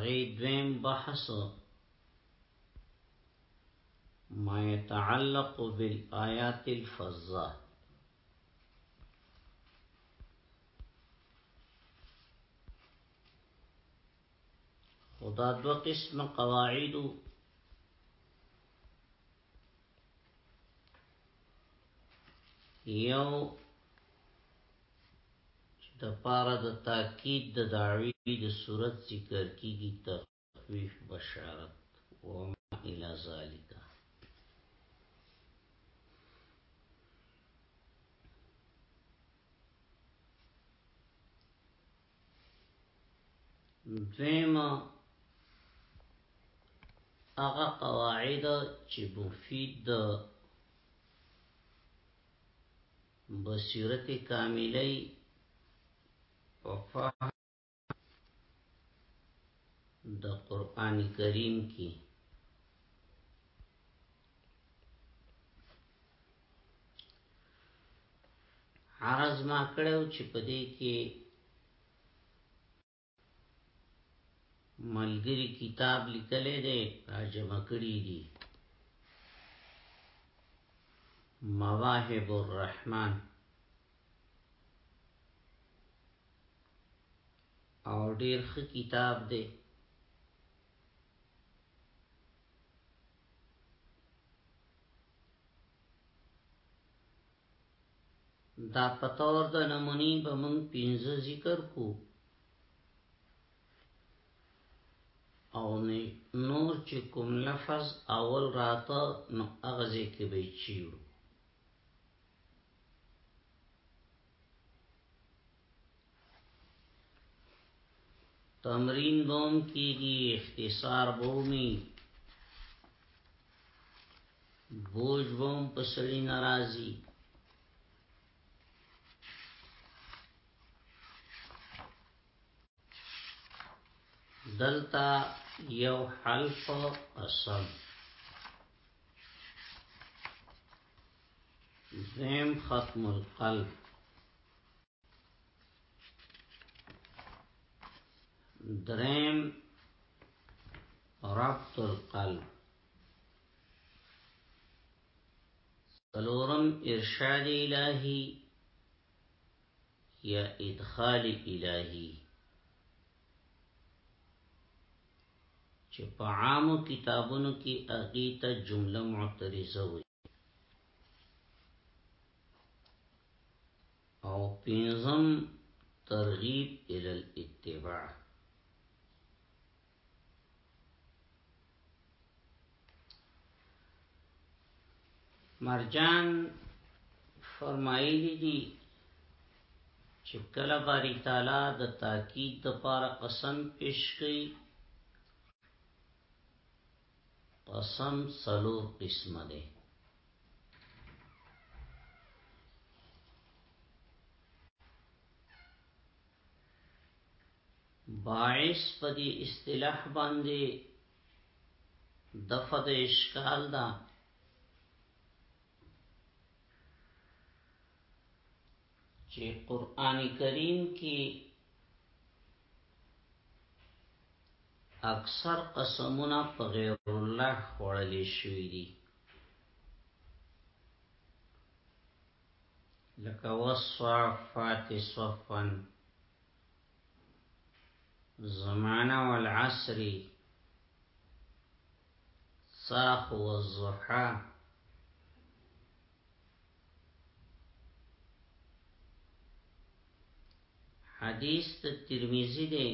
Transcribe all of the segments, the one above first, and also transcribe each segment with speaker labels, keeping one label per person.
Speaker 1: غید ویم بحث ما يتعلق بالآيات الفظة خدا دو قسم قواعدو یو چې د پاره د تاکید د دعوی د صورت ذکر کیږي تخفیف بشارت و ما الى ذالک دویمه هغه قواعد چې مفید د بصیرت کاملې او فهم د قران کریم کې عرض ما کړو چې په دې کې ملګری کتاب لیکلې دی راجم کړی دی مواهب الرحمن او ډیر ښه کتاب دی دا پتور د نمونی به مونږ پینځه ذکر کو او نور چې کوم لفظ اول راته نو هغه ځکه به چیو تمرین بوم کیږي اختصار بومي بوج بوم پسړی ناراضي دلتا یو حلف قسم زم ختم القلب درم ربط القلب سلورم ارشاد الهی یا ادخال الهی چې په عامو کتابونو کې اغیته جمله معترضه وي او پینزم ترغیب الى الاتباع مرجان فرمایلی دی چې کله باری تعالی د تاکید د پاره قسم پیش کړي قسم څلور قسمه ده باعث په دې اصطلاح باندې د فد اشکال ده چې قران کریم کې اکثر قسمونه په غیر الله خوړل شوی دي لکه وصفات صفا زمانه والعصر صاخ والضحى حدیث د ترمذی دی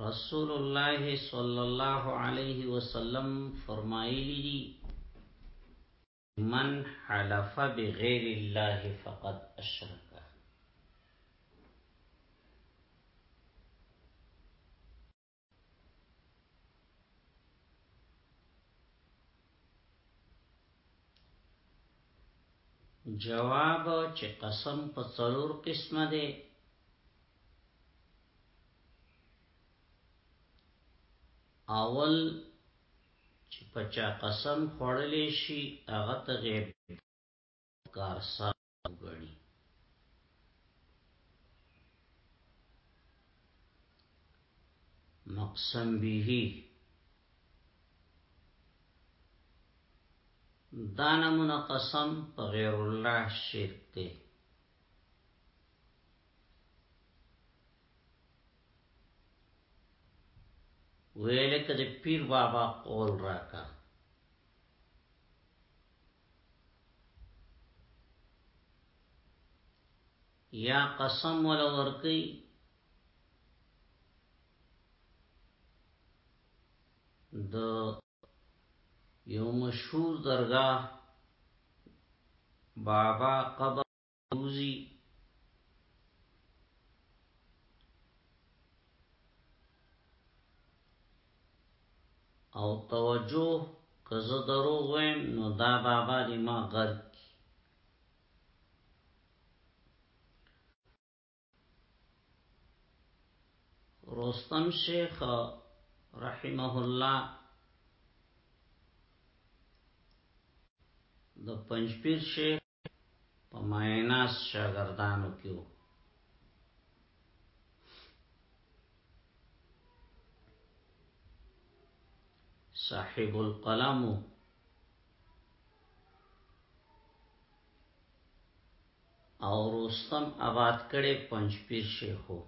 Speaker 1: رسول الله صلی الله علیه وسلم فرمایلی دی من حلف بغیر الله فقد اشرک جواب چې قسم په څلور قسمه ده اول چې پچا قسم خوړلې شي هغه ته غیب کارساز وګړي مقسم به دا نمونه قسم په غیر الله شرک دی ویلک د پیر بابا قول راکا یا قسم ولا ورکی د یو مشهور درگاه بابا قبر وزي او توجه که زه دروغ ویم نو دا بابا دی ما غرق رستم شیخ رحمه الله د پنځپیر شیخ په مایناس شاګردانو کې وو صاحب القلم او روستم آباد کړي پنځپیر شیخو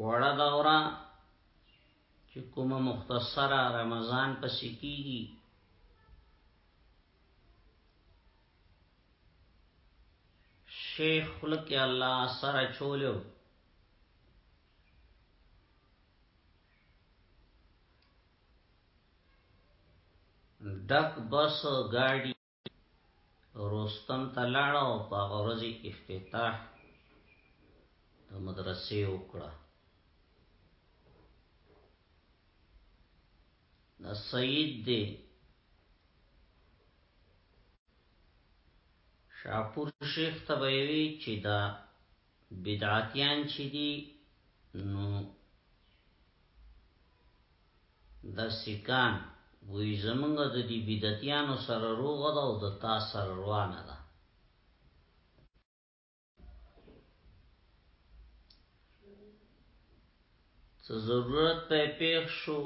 Speaker 1: وړه دوره چې کومه مختصره رمضان پسې کیږي شیخ خلق الله سره چولو ډک بس ګاډي روستم ته لاړ او په غرضی افتتاح د مدرسې وکړه د سید دی شاپور شیخ ته ویوي چې دا بدعتیان چې دي نو د سکان وی زمونږ د دې بدعتیانو سره روغ ده او د تا سره روانه ده څه ضرورت په پیښ شو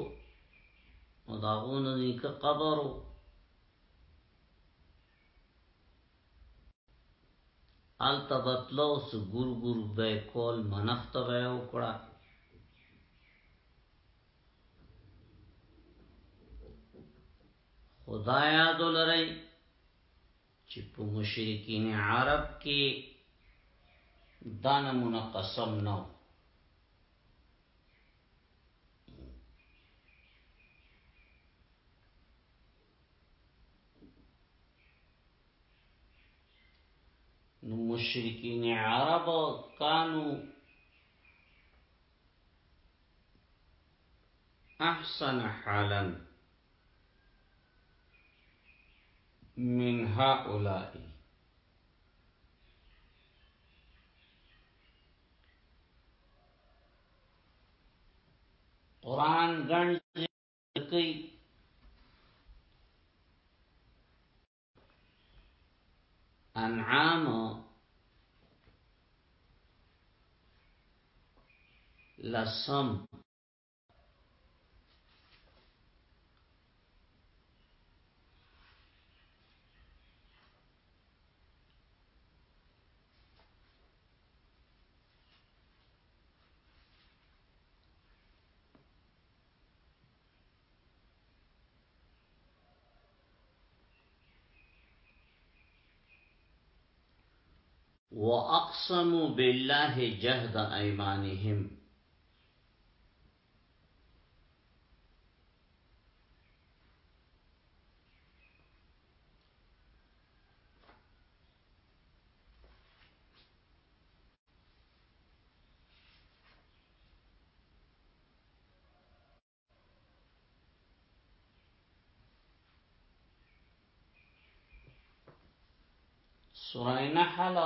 Speaker 1: او داغونه نیکه قبرو هلته به تلو څه ګور ګور به کول منښته به یې وکړه خدا یاد لرئ چې په مشرکین عرب کې دا نمونه قسم نو نو مشرکین عرب کانو احسن حالا من هؤلاء قرآن گنج کوي انعام لسم وَأَقْسَمُوا بِاللَّهِ جَهْدَ أَيْمَانِهِمْ سورہ نحل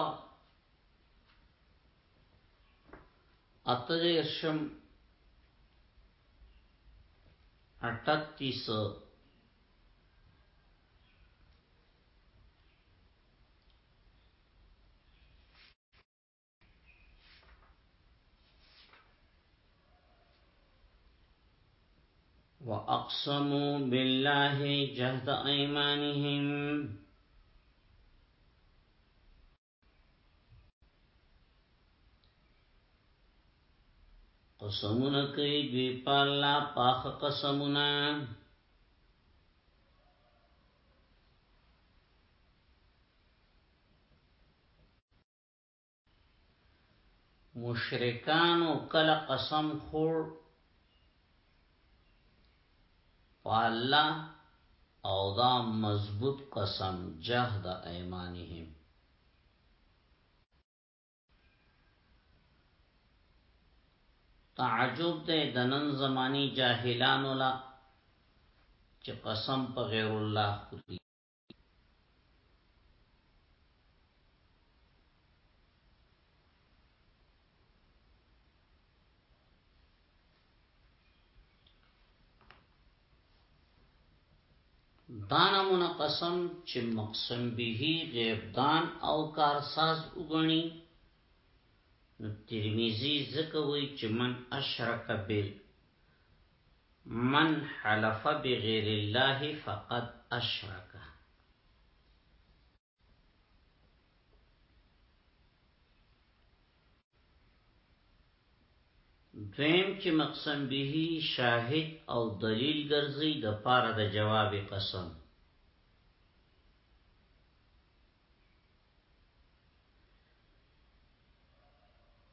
Speaker 1: اتدیرشم اٹتیس وأقسموا بالله جهد أيمانهم قسمونه کوي دوی په الله پاک قسمونه مشرکانو کله قسم خور په الله او دا مضبوط قسم جهد ايمانهم تعجب ده د نن زماني جاهلانو لا چې قسم په غیر الله خوري دانا منقسم چې مقسم به غیب دان او کارساز وګڼي نو ترمذی ځکه وی چې من اشرک بال من حلف بغیر الله فقد اشرک دویم چې مقسم به شاهد او دلیل ګرځي د پاره د جواب قسم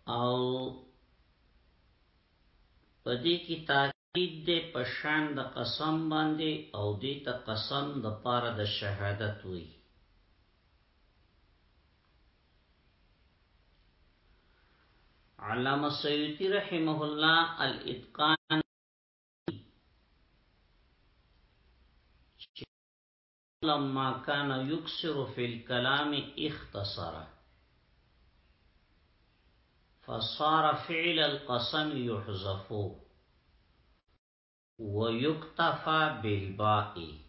Speaker 1: او په دې کې تاکید دی په شان د قسم باندې او دې ته قسم د پاره د شهادت وي علامه سیوطی رحمه الله الاتقان لما كان يكسر في الكلام اختصره فصار فعل القسم يحذف ويكتفى بالباقي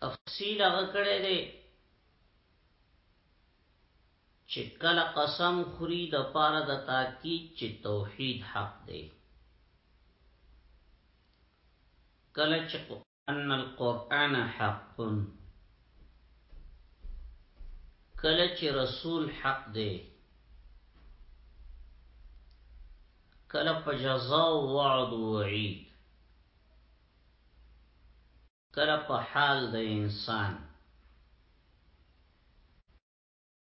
Speaker 1: تفصیل هغه کړی دی چې کله قسم خوري د پاره د تاکید چې توحید حق دی کله چې ان القرآن حق کله چې رسول حق دی کله په جزا او وعد او وعید کله په حال د انسان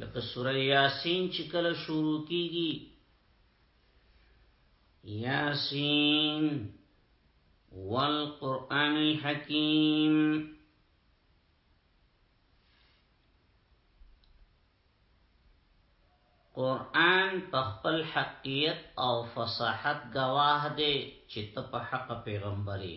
Speaker 1: لکه سوره یاسین چې کله شروع کیږي یاسین والقران الحکیم قران په خپل حقیقت او فصاحت گواه دی چې ته په حق پیغمبري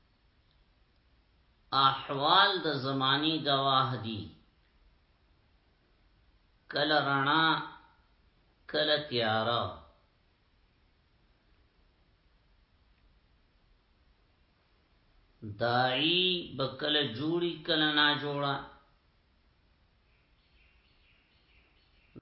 Speaker 1: احوال د زمانی گواه دی کل رنا کل تیارا داعی بکل جوړی کل نا جوړا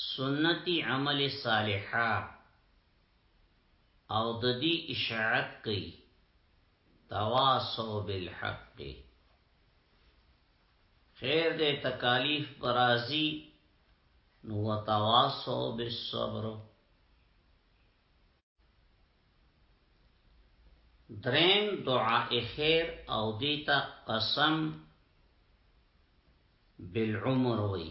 Speaker 1: سنتي عمل صالحه او د دې اشاعت کوي تواصو بالحق دی خیر دې تکالیف برازي نو وتواصو بالصبر درین دعا خیر او دیتا قسم بالعمر وی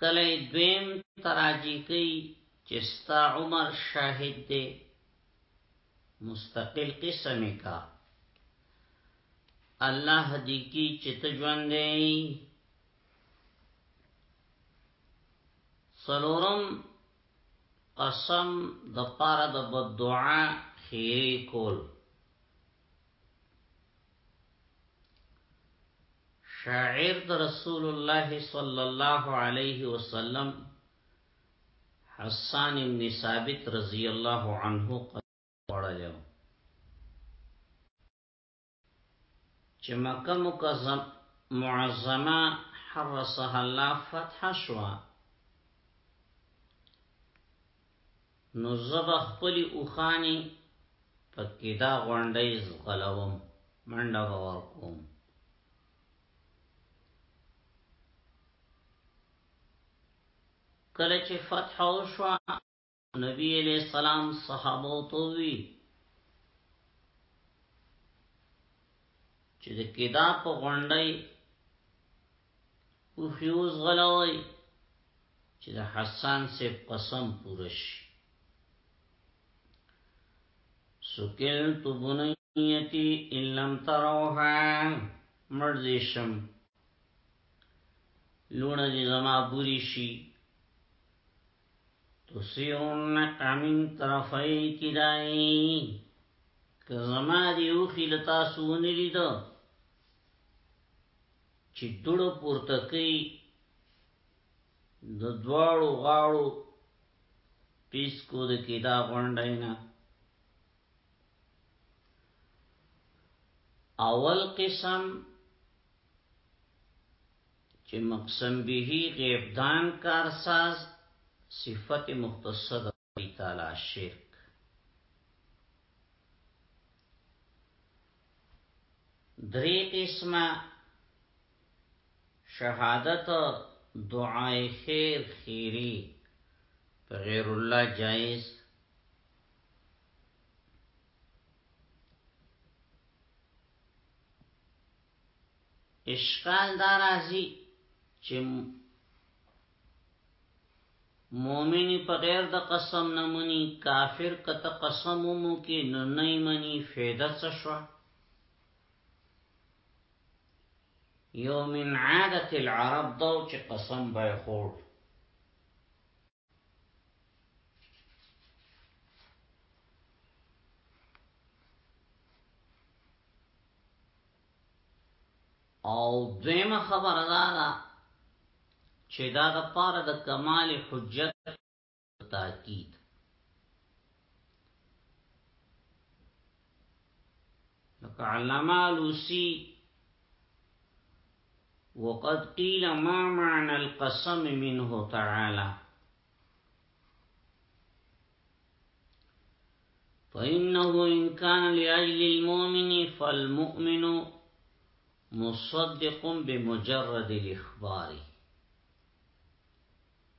Speaker 1: کله دویم تراجی کوي چې ستا عمر شاهد دی مستقل قسم کا الله دې کی چې ته ژوند دی سلورم قسم د پاره د بد دعا خیری کول شاعر د رسول الله صلی الله علیه وسلم حسان ابن ثابت رضی الله عنه قوله چې مکه مکزم معظمه حرسها الله فتح شوا نو زه به خپلې اوښانې پکې دا غونډۍ ځغلوم منډه به ورکوم کله چې فتح وشوه نبی علیہ السلام صحابه ته وی چې د کدا په غونډۍ او خیوز غلوي چې د حسان سے قسم پوره شي سکل تو بنیتی ان لم تروها مرزشم لونه دې زما بوري شي تسيرن امن طرفي کدای که زما دې او خلتا سونی لیدو چې دوړه پورته کوي د دواړو غاړو پیس کو د کیدا غونډای نه اول قسم چې مقسم به غیب دان کارساز صفت مختصه تعالی شرک درې قسمه شهادت دعای خیر خیری په غیر الله جایز اشکال دارازی چې مومن په غیر د قسم نه مني کافر کته قسم مو کې نو نه مني فایده څه شو یو من عادت العرب دو چې قسم به خور او دویمه خبره دا ده چې دا د پاره د کمال حجت تاکید لکه علامه لوسی وقد قيل ما معنى القسم منه تعالى فإنه إن كان لأجل المؤمن فالمؤمن مصدق بمجرد الإخبار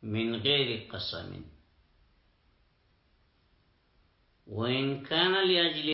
Speaker 1: من غير قسم وإن كان لأجل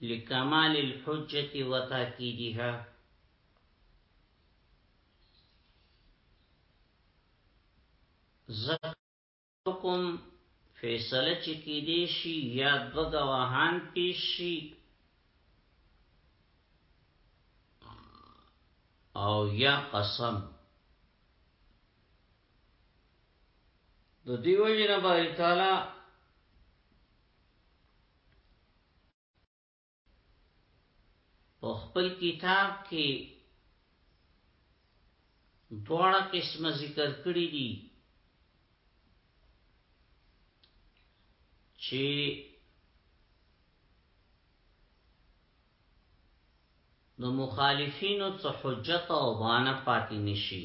Speaker 1: لکمال الحجة وتاکیدها زکم فیصله چې کېدې شي یا دو گواهان پیش شي او یا قسم د دیو جن باری تعالی په خپل کتاب کې دواړه قسمه ذکر کړی دي چې د مخالفینو څخه حجت او بانه پاتې نشي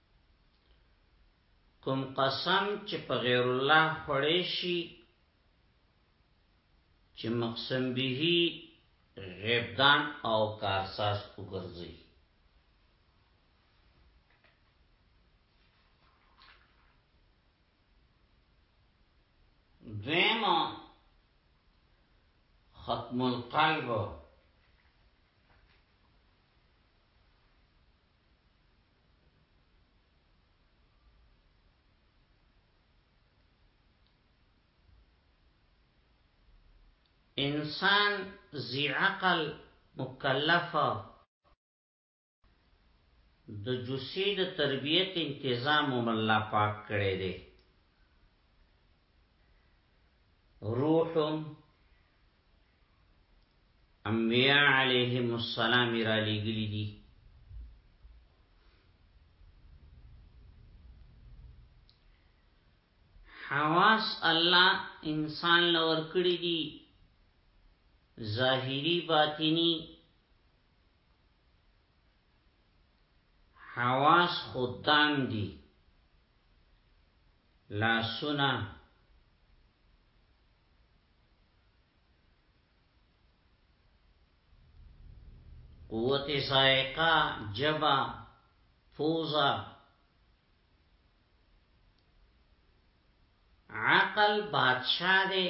Speaker 1: کوم قسم چې په غیر الله خوړې شي چې مقسم به غیبدان او کارساز وګرځي دویمه ختم القلب انسان ذی عقل مکلف د جوسی د تربیت انتظام هم الله پاک کړی دی روح انبیاء علیهم السلام را لګلی دي حواس الله انسان لور کړی دي ظاهری باطنی حواس خدام دي لاسونه قوت سائقه جبا فوزا عقل بادشاہ دے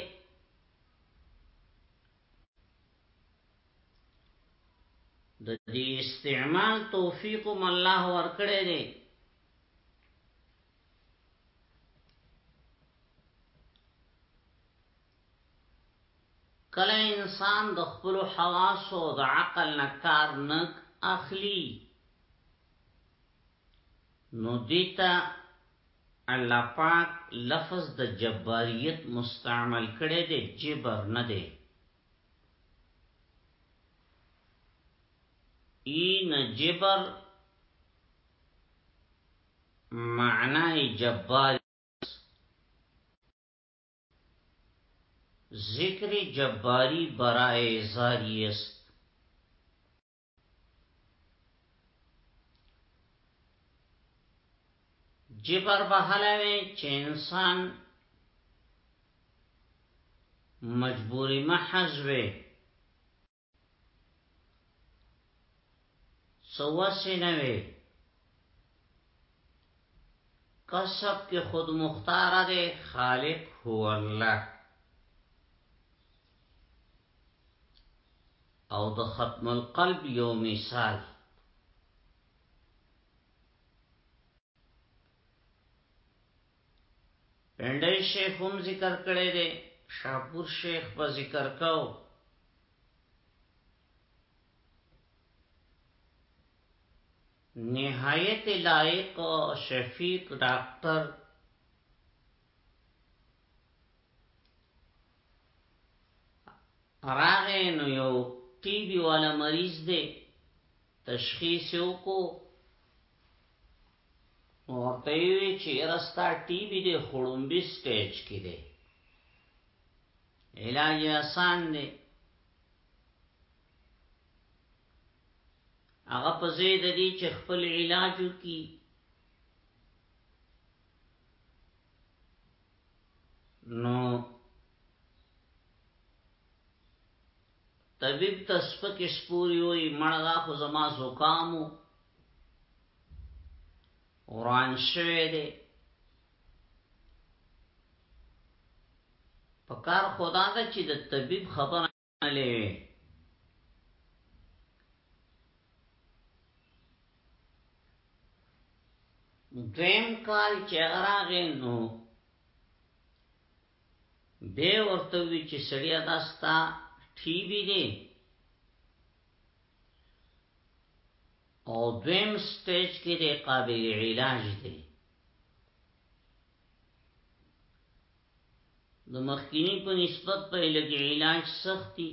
Speaker 1: د دې استعمال توفیق هم الله ورکړي دي کله انسان د خپل حواس او د عقل نه کار نه اخلي نو دیتا الله پاک لفظ د جباریت مستعمل کړي دی جبر نه دی این جبر معنای جبار ذکر جباری برائے زاری است جبر بحلوی چه انسان مجبوری محض وی سواسي نه وي کسب کې خود مختار دی خالق هو الله او د ختم القلب یو مثال پندای شیخ هم ذکر کړی دی شاپور شیخ په ذکر کاو نهایت لائق شفیق ډاکټر راغې نو یو ټي بي والا مریض دی تشخیص وکړو نو ورته وی چې رستا ټي بي دې خړومبي سټیج کې دې علاج آسان دې هغه په زید دې چې خپل علاج وکي نو طبیب ته سپکې سپوري وي مړه دا خو زما زکام و وران شوی دی په کار خدا ده چې د طبيب خبره نه لوي دویم کال چې راغې نو بیا ورته وی چې سړیا دا ستا ټي بي دی او دویم سټیج کې د قابل علاج دی د مخکینی په نسبت په لګي علاج سختی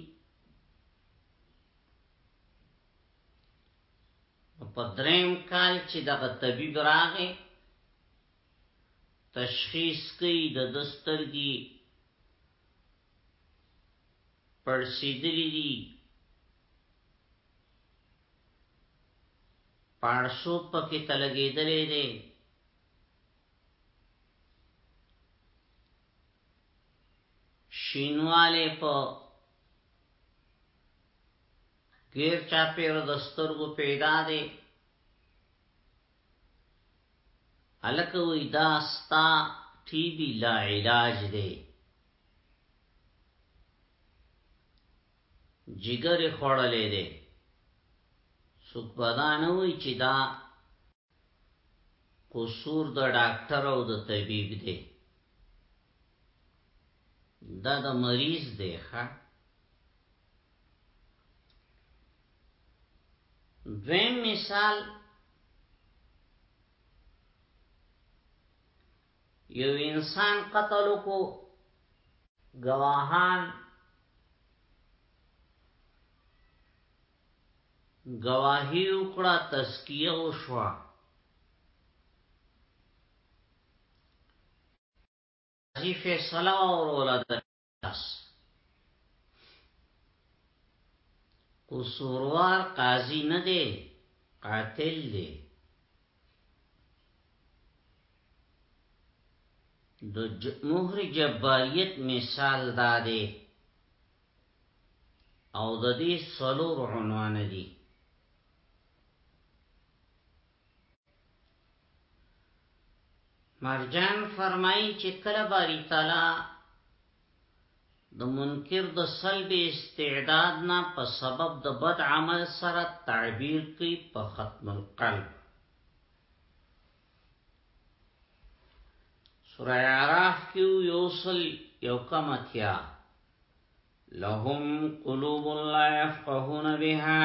Speaker 1: په دریم کال چې دغه طبيب راغی تشخیص کئ د ده سترګي پړسیدلي دي پاړسوب پکې تلګیدلې دي شینواله په غیر چاپیر د سترګو پیدا دي هلک وی دا ستا ټی بی لا علاج دی جګر خوړلې دی څوک پدا نه وی چې دا قصور د ډاکټر او د طبيب دی دا د مریض دی ښا دویم مثال یو انسان قتل کو گواهان گواهی وکړه تسکیه وشوه فیصله ورولا ده بس قصوروار قاضی نه دی قاتل دی د مهر جباریت مثال دا دی او د دې څلور عنوان دي مرجان فرمایي چې کله باری تعالی د منکر د سلب استعداد نه په سبب د بد عمل سره تعبیر کوي په ختم القلب سورہ عراف کیو یوصل یو کم اتیا لهم قلوب لا يفقهون بها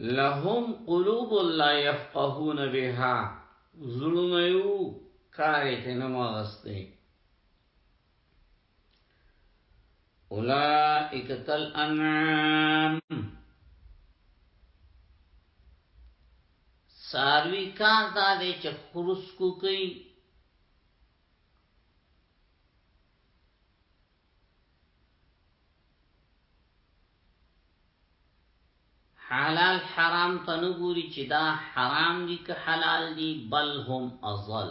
Speaker 1: لهم قلوب لا يفقهون بها زلون یو کاری تنمغستی اولائک کل انعام ساروی کار دا دی چې خرس کو کوي حلال حرام ته نه ګوري چې دا حرام دي که حلال دي بل هم ازل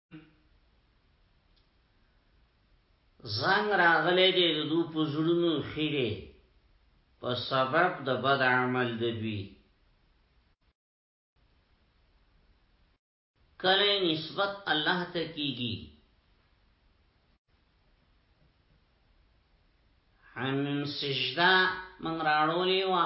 Speaker 1: زنګ راغلی دی د دو په زړونو خیره په سبب د بد عمل د دوی کله نسبت الله ته کیږي حمیم سجده من راړولې وا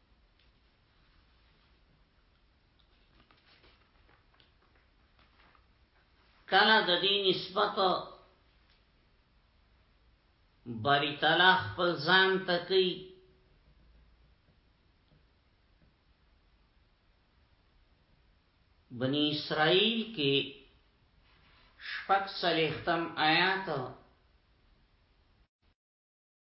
Speaker 1: کله د دې نسبت بری تعالی خپل ځان ته کوي بنی اسرائیل کې شپږ څلېختم آیات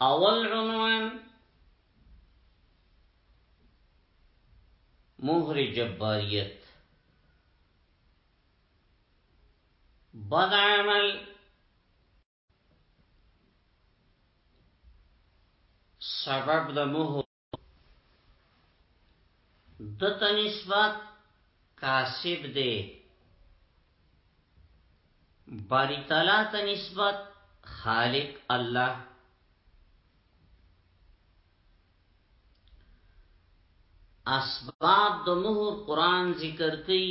Speaker 1: اول عنوان مهر جباریت بد عمل سبب د مهر دته نسبت کاسب دی باری تعالی ته نسبت خالق الله اسباب د مهر قران ذکر کوي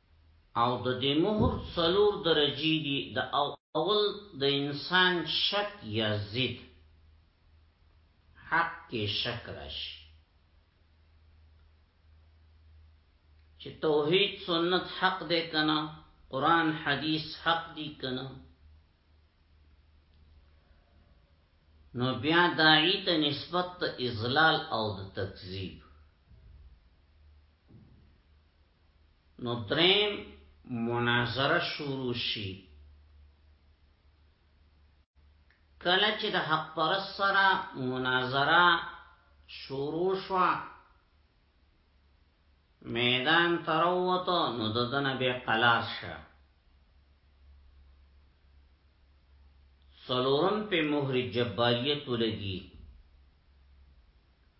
Speaker 1: او د دې مهر څلور درجې دي، د اول د انسان شک یا ضد، حق کې شک راشي، چې توحید سنت حق دی که نه، قرآن حدیث حق دي که نه، نو بیا داعی ته نسبت د اضلال او د تکذیب نو دریم مناظره شروع شي کله چې د حق پر سره مناظره شروع شو میدان تروته نو ددن به قلاس شه سلورم په مهر جباریت ولګي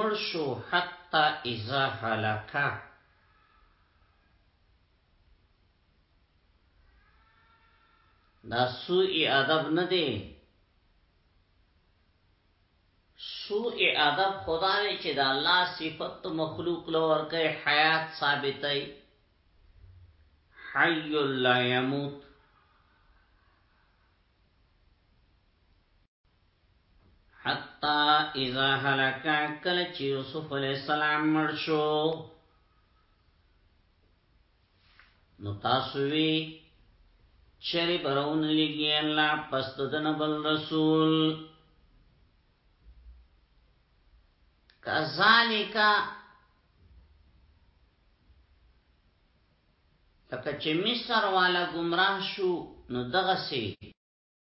Speaker 1: مړ شو حتی اذا هلکه دا سوء ادب نه دی سوء ادب خدا دی چې د الله صفت مخلوق لور کوي حیات ثابتای حی لا يموت حتا اذا هلك کله چې یوسف علی السلام مړ شو نو تاسو وی چری برون لګی الله پس ددن بل رسول کذالک لکه چې مصر والا گمراه شو نو دغه سي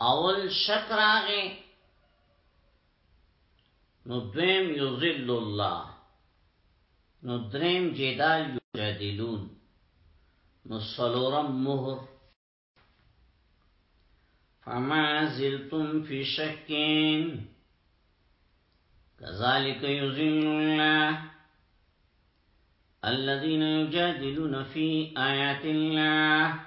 Speaker 1: اول شک راغی نو دویم یذل الله نو دریم جدال یجادلون نو سلورم مهر فما زلتم في شكين كذلك يزين الله الذين يجادلون في آيات الله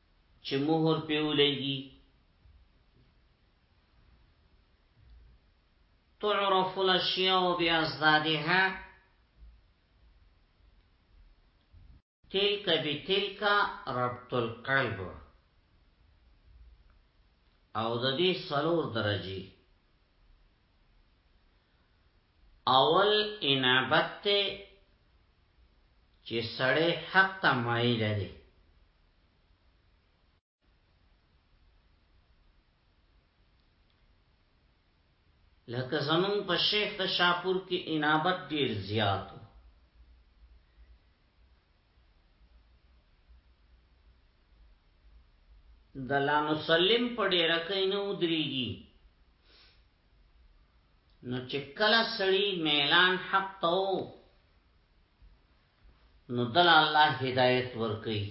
Speaker 1: چې مهر په ولګي تعرف الاشیاء بیازدادها تلک بتلک ربط القلب او د دې سلور درجه اول انابت ته چې سړی حق ته مایل دی لکه زمون په شیخ د شاپور کې انابت ډیر زیات د لا مسلم په ډیره کې نه ودریږي نو چې کله سړی میلان حق ته نو دل الله هدایت ورکي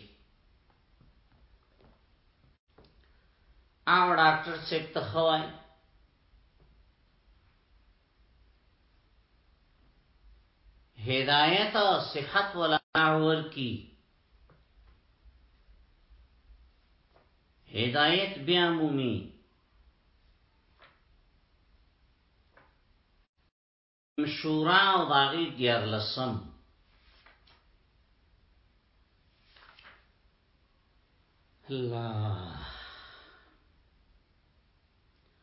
Speaker 1: او ډاکټر صاحب ته خوای هدایت او صحت ولا ورکی هدایت بیا مومی شورا او داغی دیار لسم الله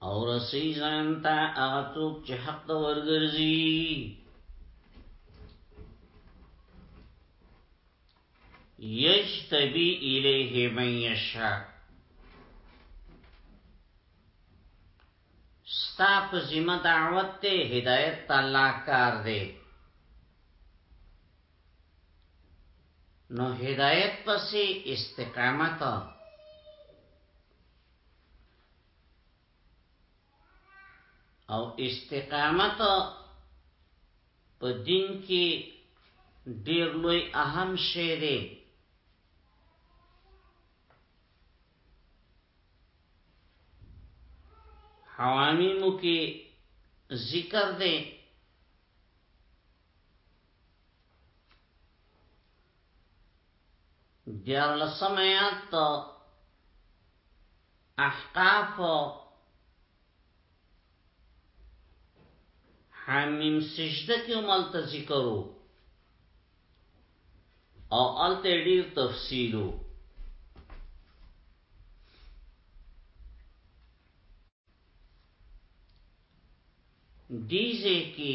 Speaker 1: او رسی ځان ته هغه څوک چې حق ته ورګرځي یجتبی الیه من یشا ستا په ذمہ دعوت ته هدایت تعالی کار دی نو هدایت پسې استقامت او استقامت په دین کې ډیر لوی اهم شی دی حوامیمو کې ذکر دی دیار لسم آیات احقاف حمیم سجده کې ملته ذکرو او الته ډیر تفصیلو دیزه کې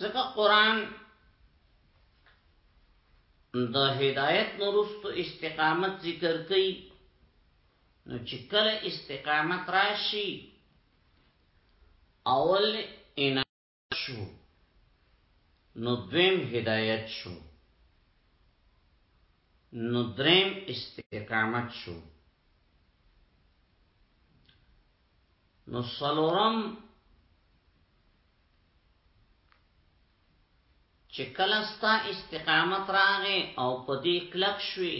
Speaker 1: ځکه قران د هدایت نورستو استقامت ذکر کوي نو چې کله استقامت راشي اول ان شو نو دویم هدایت شو نو دریم استقامت شو نو سلورم چې کله ستا استقامت راغې او په دې کلک شوي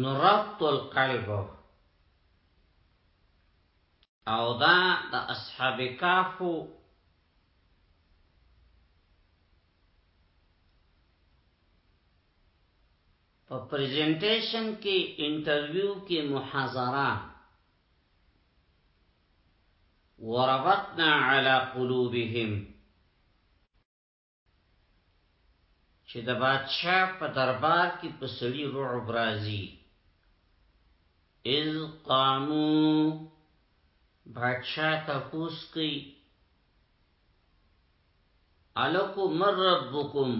Speaker 1: نو ربط القلب او دا د اصحاب کافو په پریزنټیشن کې انټرویو کې محاضره وربطنا على قلوبهم چې د بادشاہ په دربار کې په سړي رعب راځي اذ قامو بادشاہ تپوس کوي الکو مر ربکم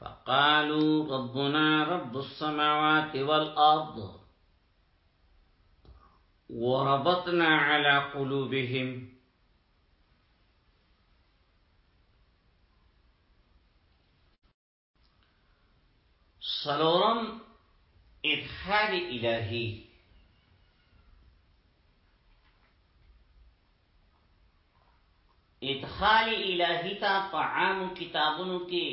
Speaker 1: فقالوا ربنا رب السماوات والارض وربطنا على قلوبهم سلورم ادخال الهی ادخال الهی تا په عام کتابونو کې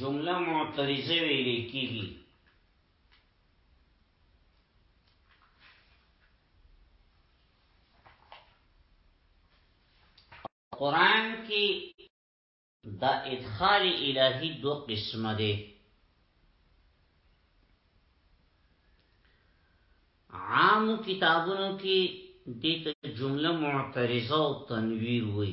Speaker 1: جمله معترضه ویلې کیږي قرآن کی دا ادخال الهی دو قسم دی عام کتابونو کی دیتا جمله معترضه و تنویر وی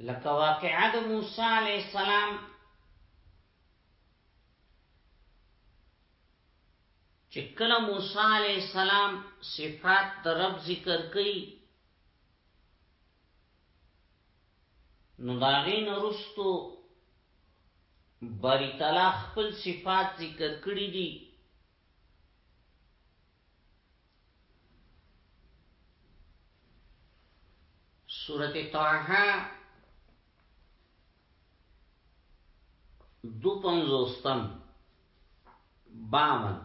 Speaker 1: لکه واقعا د موسی علی السلام چې کله موسی علی السلام صفات د رب ذکر کړي نو داغین رستو باری تعالی خپل صفات ذکر کړی دی سورت طه دو پنزوستم بامن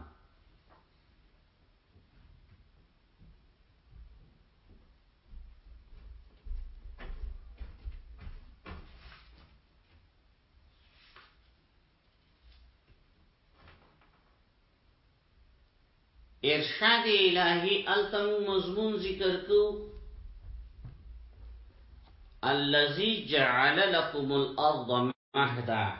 Speaker 1: ارشاد الهی التم مضمون ذکر کو الذي جعل لكم الارض مهدا